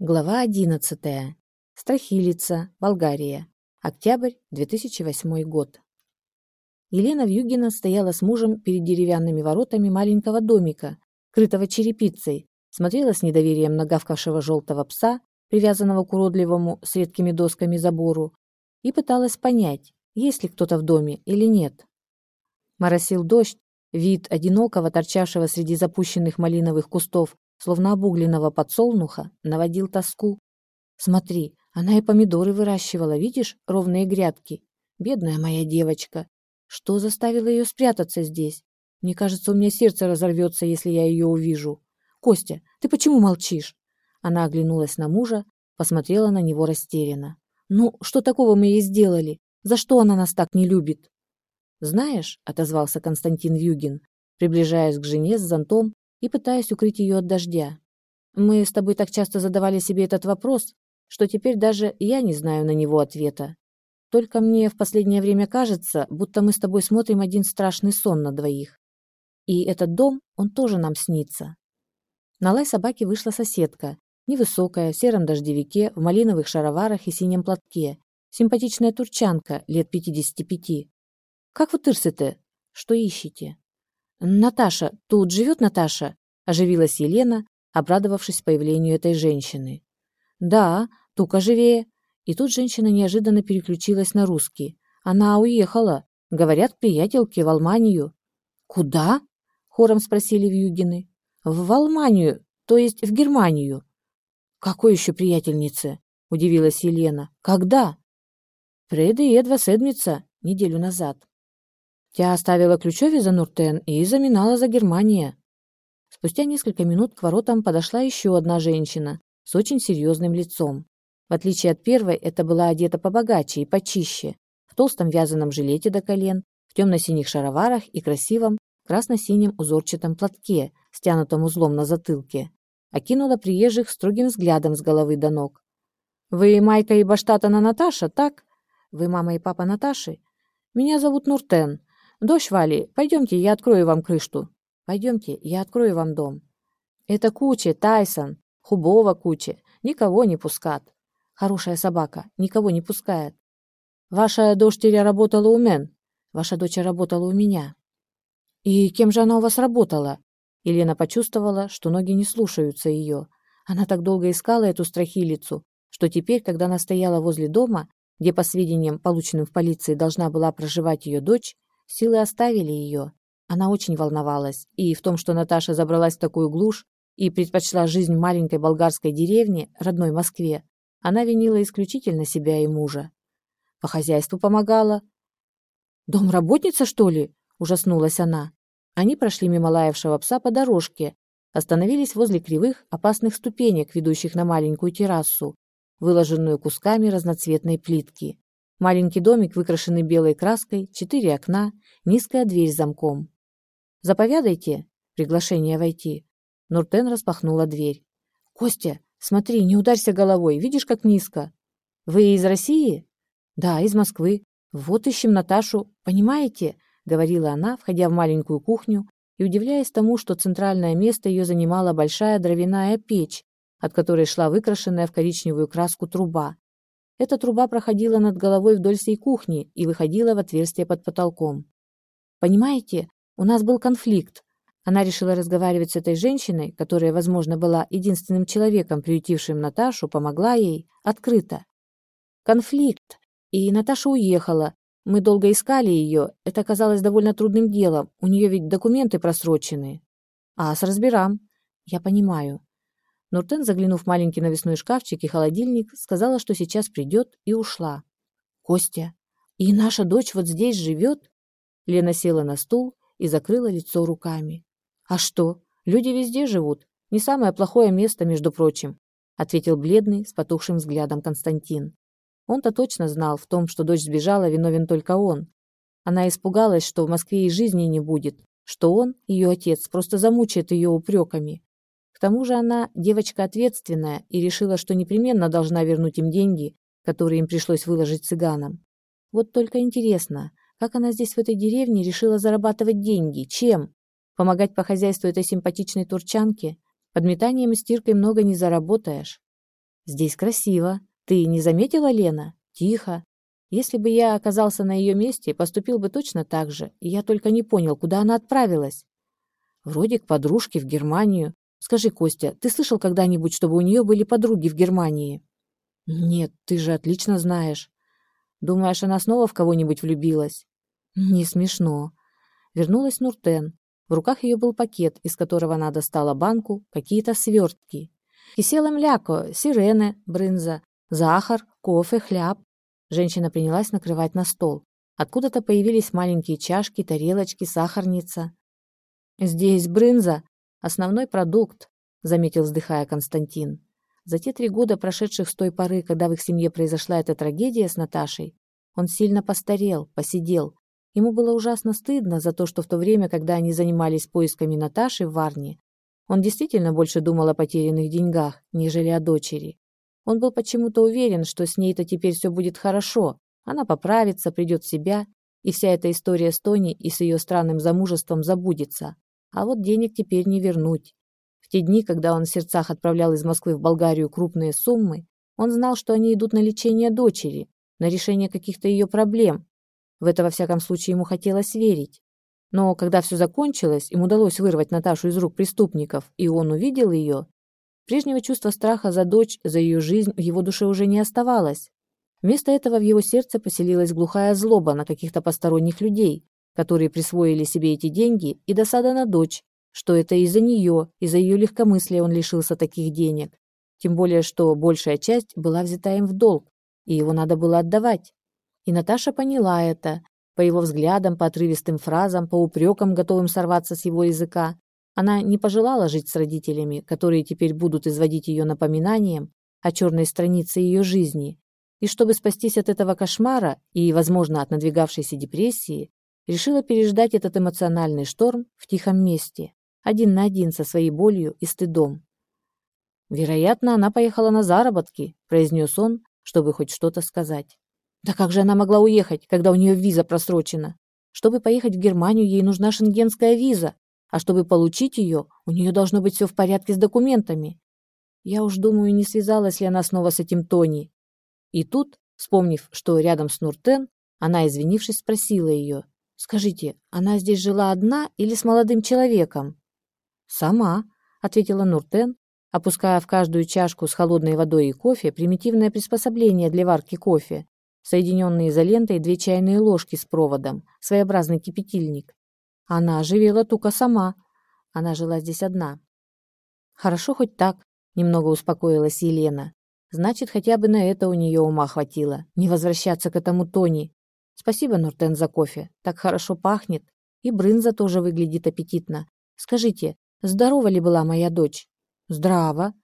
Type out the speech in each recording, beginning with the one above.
Глава 11. Страхилица, Болгария. Октябрь 2008 год. Елена Вьюгина стояла с мужем перед деревянными воротами маленького домика, крытого черепицей, смотрела с недоверием на гавкавшего желтого пса, привязанного к уродливому с редкими досками забору, и пыталась понять, есть ли кто-то в доме или нет. Моросил дождь, вид одинокого, торчавшего среди запущенных малиновых кустов словно обугленного подсолнуха, наводил тоску. Смотри, она и помидоры выращивала, видишь, ровные грядки. Бедная моя девочка. Что заставило ее спрятаться здесь? Мне кажется, у меня сердце разорвется, если я ее увижу. Костя, ты почему молчишь? Она оглянулась на мужа, посмотрела на него растерянно. Ну, что такого мы ей сделали? За что она нас так не любит? Знаешь, отозвался Константин Вьюгин, приближаясь к жене с зонтом и пытаясь укрыть ее от дождя. Мы с тобой так часто задавали себе этот вопрос, что теперь даже я не знаю на него ответа. Только мне в последнее время кажется, будто мы с тобой смотрим один страшный сон на двоих. И этот дом, он тоже нам снится. На лай собаки вышла соседка, невысокая, в сером дождевике, в малиновых шароварах и синем платке, симпатичная турчанка, лет 55. «Как вы тырсы-то? Что ищете?» «Наташа, тут живет Наташа?» – оживилась Елена, обрадовавшись появлению этой женщины. «Да, тука живее». И тут женщина неожиданно переключилась на русский. «Она уехала. Говорят, к приятелке в Алманию». «Куда?» – хором спросили Вьюгины. «В Алманию, то есть в Германию». «Какой еще приятельнице?» – удивилась Елена. «Когда?» «Преды едва седмица, неделю назад». Тя оставила ключови за Нуртен и заминала за Германия. Спустя несколько минут к воротам подошла еще одна женщина с очень серьезным лицом. В отличие от первой, это была одета побогаче и почище, в толстом вязаном жилете до колен, в темно-синих шароварах и красивом красно-синем узорчатом платке, стянутом узлом на затылке. Окинула приезжих строгим взглядом с головы до ног. «Вы Майка и Баштатана Наташа, так? Вы мама и папа Наташи? Меня зовут Нуртен. «Дождь, Вали, пойдемте, я открою вам крышу». «Пойдемте, я открою вам дом». «Это Кучи, Тайсон, Хубова Кучи, никого не пускат». «Хорошая собака, никого не пускает». «Ваша дочеря работала у мен?» «Ваша дочь работала у меня». «И кем же она у вас работала?» Елена почувствовала, что ноги не слушаются ее. Она так долго искала эту страхилицу, что теперь, когда она стояла возле дома, где, по сведениям, полученным в полиции, должна была проживать ее дочь, Силы оставили ее. Она очень волновалась, и в том, что Наташа забралась в такую глушь и предпочла жизнь в маленькой болгарской деревне, родной Москве, она винила исключительно себя и мужа. По хозяйству помогала. «Домработница, что ли?» – ужаснулась она. Они прошли мимо лаявшего пса по дорожке, остановились возле кривых, опасных ступенек, ведущих на маленькую террасу, выложенную кусками разноцветной плитки. Маленький домик, выкрашенный белой краской, четыре окна, низкая дверь с замком. «Заповядайте!» Приглашение войти. Нуртен распахнула дверь. «Костя, смотри, не ударься головой, видишь, как низко!» «Вы из России?» «Да, из Москвы. Вот ищем Наташу, понимаете?» говорила она, входя в маленькую кухню и удивляясь тому, что центральное место ее занимала большая дровяная печь, от которой шла выкрашенная в коричневую краску труба. Эта труба проходила над головой вдоль всей кухни и выходила в отверстие под потолком. «Понимаете, у нас был конфликт. Она решила разговаривать с этой женщиной, которая, возможно, была единственным человеком, приютившим Наташу, помогла ей, открыто. Конфликт. И Наташа уехала. Мы долго искали ее. Это оказалось довольно трудным делом. У нее ведь документы просрочены. А с разбирам. Я понимаю. Нуртен, заглянув в маленький навесной шкафчик и холодильник, сказала, что сейчас придет, и ушла. «Костя, и наша дочь вот здесь живет?» Лена села на стул и закрыла лицо руками. «А что? Люди везде живут. Не самое плохое место, между прочим», ответил бледный, с потухшим взглядом Константин. Он-то точно знал, в том, что дочь сбежала, виновен только он. Она испугалась, что в Москве и жизни не будет, что он, ее отец, просто замучает ее упреками. К тому же она девочка ответственная и решила, что непременно должна вернуть им деньги, которые им пришлось выложить цыганам. Вот только интересно, как она здесь в этой деревне решила зарабатывать деньги? Чем? Помогать по хозяйству этой симпатичной турчанке? Подметанием и стиркой много не заработаешь. Здесь красиво. Ты не заметила, Лена? Тихо. Если бы я оказался на ее месте, поступил бы точно так же, и я только не понял, куда она отправилась. Вроде к подружке в Германию. Скажи, Костя, ты слышал когда-нибудь, чтобы у нее были подруги в Германии? Нет, ты же отлично знаешь. Думаешь, она снова в кого-нибудь влюбилась? Не смешно. Вернулась Нуртен. В руках ее был пакет, из которого она достала банку, какие-то свертки. Кисела мляко, сирены, брынза, сахар, кофе, хляб. Женщина принялась накрывать на стол. Откуда-то появились маленькие чашки, тарелочки, сахарница. «Здесь брынза, основной продукт», — заметил, вздыхая Константин. За те три года, прошедших с той поры, когда в их семье произошла эта трагедия с Наташей, он сильно постарел, посидел. Ему было ужасно стыдно за то, что в то время, когда они занимались поисками Наташи в Варне, он действительно больше думал о потерянных деньгах, нежели о дочери. Он был почему-то уверен, что с ней-то теперь все будет хорошо, она поправится, придет в себя, и вся эта история с Тони и с ее странным замужеством забудется. А вот денег теперь не вернуть. В те дни, когда он в сердцах отправлял из Москвы в Болгарию крупные суммы, он знал, что они идут на лечение дочери, на решение каких-то ее проблем. В это, во всяком случае, ему хотелось верить. Но когда все закончилось, им удалось вырвать Наташу из рук преступников, и он увидел ее, прежнего чувства страха за дочь, за ее жизнь в его душе уже не оставалось. Вместо этого в его сердце поселилась глухая злоба на каких-то посторонних людей, которые присвоили себе эти деньги, и досада на дочь, что это из-за нее, из-за ее легкомыслия он лишился таких денег. Тем более, что большая часть была взята им в долг, и его надо было отдавать. И Наташа поняла это, по его взглядам, по отрывистым фразам, по упрекам, готовым сорваться с его языка. Она не пожелала жить с родителями, которые теперь будут изводить ее напоминанием о черной странице ее жизни. И чтобы спастись от этого кошмара и, возможно, от надвигавшейся депрессии, решила переждать этот эмоциональный шторм в тихом месте, один на один со своей болью и стыдом. «Вероятно, она поехала на заработки», – произнес он, чтобы хоть что-то сказать. Да как же она могла уехать, когда у нее виза просрочена? Чтобы поехать в Германию, ей нужна шенгенская виза, а чтобы получить ее, у нее должно быть все в порядке с документами. Я уж думаю, не связалась ли она снова с этим Тони. И тут, вспомнив, что рядом с Нуртен, она, извинившись, спросила ее, «Скажите, она здесь жила одна или с молодым человеком?» «Сама», — ответила Нуртен, опуская в каждую чашку с холодной водой и кофе примитивное приспособление для варки кофе, соединенные изолентой две чайные ложки с проводом, своеобразный кипятильник. Она оживела тука сама. Она жила здесь одна. Хорошо хоть так, немного успокоилась Елена. Значит, хотя бы на это у нее ума хватило, не возвращаться к этому Тони. Спасибо, Нуртен, за кофе. Так хорошо пахнет. И брынза тоже выглядит аппетитно. Скажите, здорова ли была моя дочь? Здраво.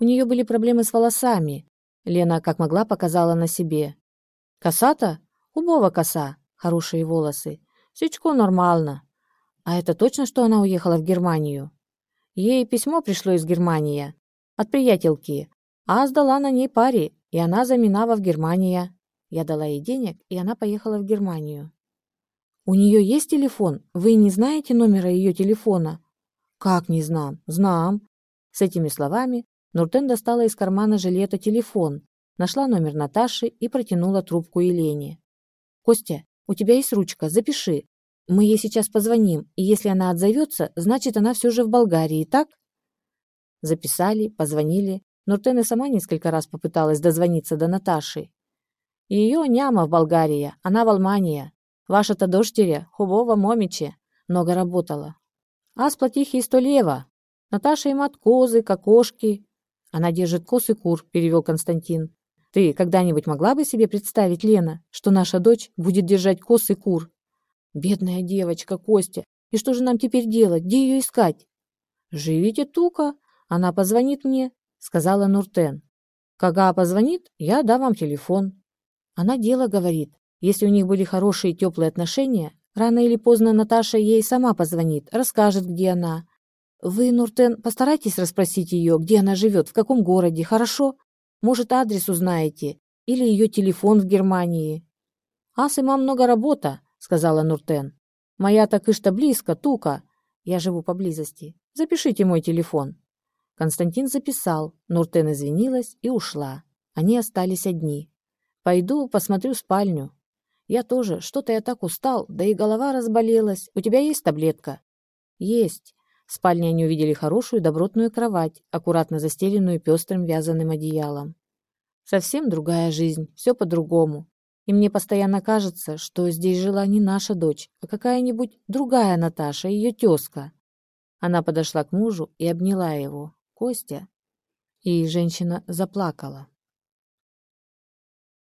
У нее были проблемы с волосами. Лена, как могла, показала на себе. Коса-то? Убова коса. Хорошие волосы. Сечко нормально. А это точно, что она уехала в Германию? Ей письмо пришло из Германии. От приятелки. А сдала на ней паре, и она заминала в Германию. Я дала ей денег, и она поехала в Германию. У нее есть телефон? Вы не знаете номера ее телефона? Как не знам? Знам. С этими словами Нуртен достала из кармана жилета телефон, нашла номер Наташи и протянула трубку Елене. «Костя, у тебя есть ручка, запиши. Мы ей сейчас позвоним, и если она отзовется, значит, она все же в Болгарии, так?» Записали, позвонили. Нуртен и сама несколько раз попыталась дозвониться до Наташи. Ее няма в Болгарии, она в Алмании. Ваша-то дочеря, хубова момиче, много работала. А сплотихи сто лева, Наташа им от козы, кокошки. Она держит коз и кур, перевел Константин. Ты когда-нибудь могла бы себе представить, Лена, что наша дочь будет держать коз и кур? Бедная девочка, Костя. И что же нам теперь делать? Где ее искать? Живите тука. Она позвонит мне, сказала Нуртен. Когда позвонит, я дам вам телефон. Она дело говорит. Если у них были хорошие теплые отношения, рано или поздно Наташа ей сама позвонит, расскажет, где она. Вы, Нуртен, постарайтесь расспросить ее, где она живет, в каком городе, хорошо? Может, адрес узнаете? Или ее телефон в Германии? Ас има много работа, сказала Нуртен. Моя так и что близко, тука. Я живу поблизости. Запишите мой телефон. Константин записал, Нуртен извинилась и ушла. Они остались одни. «Пойду посмотрю спальню». «Я тоже. Что-то я так устал, да и голова разболелась. У тебя есть таблетка?» «Есть». В спальне они увидели хорошую добротную кровать, аккуратно застеленную пестрым вязаным одеялом. Совсем другая жизнь, все по-другому. И мне постоянно кажется, что здесь жила не наша дочь, а какая-нибудь другая Наташа, ее тезка. Она подошла к мужу и обняла его. Костя. И женщина заплакала.